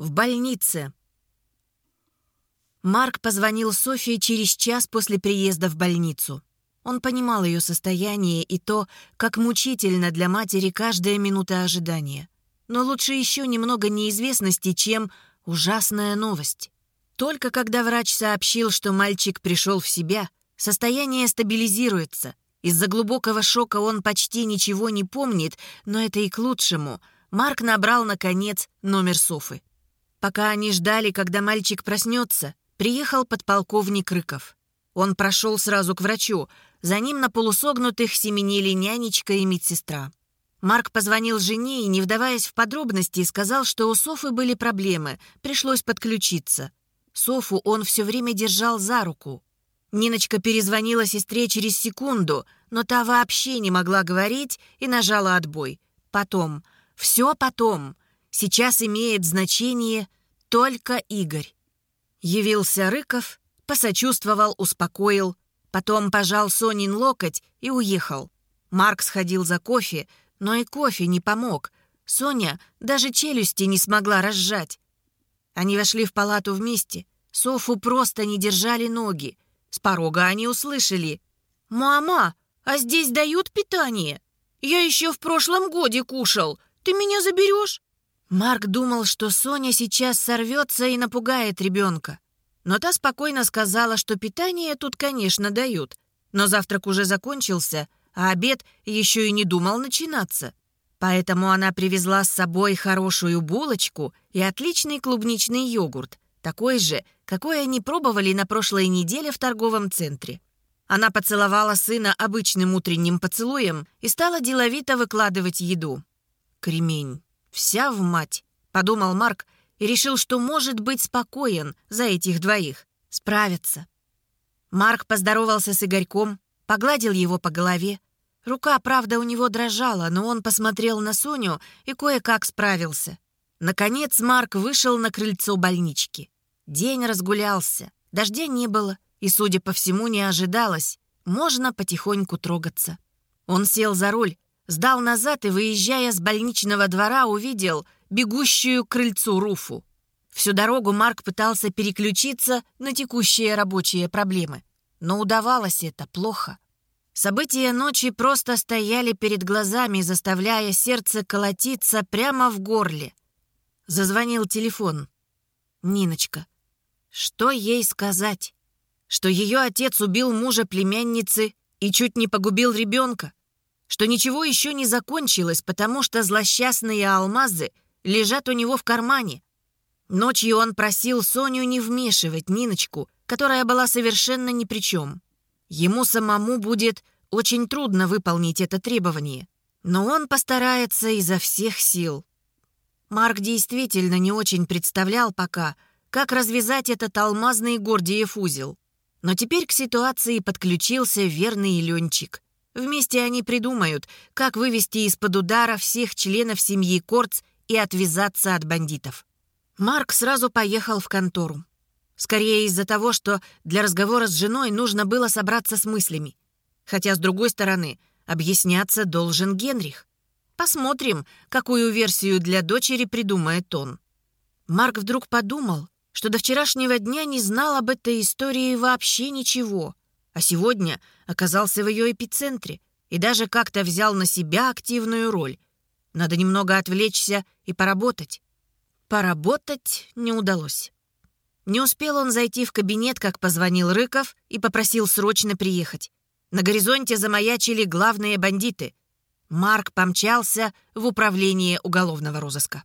В больнице. Марк позвонил Софии через час после приезда в больницу. Он понимал ее состояние и то, как мучительно для матери каждая минута ожидания. Но лучше еще немного неизвестности, чем ужасная новость. Только когда врач сообщил, что мальчик пришел в себя, состояние стабилизируется. Из-за глубокого шока он почти ничего не помнит, но это и к лучшему. Марк набрал, наконец, номер Софы. Пока они ждали, когда мальчик проснется, приехал подполковник Рыков. Он прошел сразу к врачу. За ним на полусогнутых семенили нянечка и медсестра. Марк позвонил жене и, не вдаваясь в подробности, сказал, что у Софы были проблемы, пришлось подключиться. Софу он все время держал за руку. Ниночка перезвонила сестре через секунду, но та вообще не могла говорить и нажала отбой. Потом. Все потом. Сейчас имеет значение только Игорь. Явился Рыков, посочувствовал, успокоил, потом пожал Сонин локоть и уехал. Марк сходил за кофе, но и кофе не помог. Соня даже челюсти не смогла разжать. Они вошли в палату вместе. Софу просто не держали ноги. С порога они услышали. «Мама, а здесь дают питание? Я еще в прошлом годе кушал. Ты меня заберешь?» Марк думал, что Соня сейчас сорвется и напугает ребенка. Но та спокойно сказала, что питание тут, конечно, дают. Но завтрак уже закончился, а обед еще и не думал начинаться. Поэтому она привезла с собой хорошую булочку и отличный клубничный йогурт, такой же, какой они пробовали на прошлой неделе в торговом центре. Она поцеловала сына обычным утренним поцелуем и стала деловито выкладывать еду. Кремень. «Вся в мать», — подумал Марк и решил, что может быть спокоен за этих двоих. Справятся. Марк поздоровался с Игорьком, погладил его по голове. Рука, правда, у него дрожала, но он посмотрел на Соню и кое-как справился. Наконец Марк вышел на крыльцо больнички. День разгулялся, дождя не было, и, судя по всему, не ожидалось. Можно потихоньку трогаться. Он сел за руль, Сдал назад и, выезжая с больничного двора, увидел бегущую к крыльцу Руфу. Всю дорогу Марк пытался переключиться на текущие рабочие проблемы. Но удавалось это плохо. События ночи просто стояли перед глазами, заставляя сердце колотиться прямо в горле. Зазвонил телефон. Ниночка. Что ей сказать? Что ее отец убил мужа племянницы и чуть не погубил ребенка? Что ничего еще не закончилось, потому что злосчастные алмазы лежат у него в кармане. Ночью он просил Соню не вмешивать Ниночку, которая была совершенно ни при чем. Ему самому будет очень трудно выполнить это требование, но он постарается изо всех сил. Марк действительно не очень представлял пока, как развязать этот алмазный Гордиев узел. Но теперь к ситуации подключился верный Ленчик — Вместе они придумают, как вывести из-под удара всех членов семьи Корц и отвязаться от бандитов. Марк сразу поехал в контору. Скорее из-за того, что для разговора с женой нужно было собраться с мыслями. Хотя, с другой стороны, объясняться должен Генрих. Посмотрим, какую версию для дочери придумает он. Марк вдруг подумал, что до вчерашнего дня не знал об этой истории вообще ничего — а сегодня оказался в ее эпицентре и даже как-то взял на себя активную роль. Надо немного отвлечься и поработать. Поработать не удалось. Не успел он зайти в кабинет, как позвонил Рыков и попросил срочно приехать. На горизонте замаячили главные бандиты. Марк помчался в управление уголовного розыска.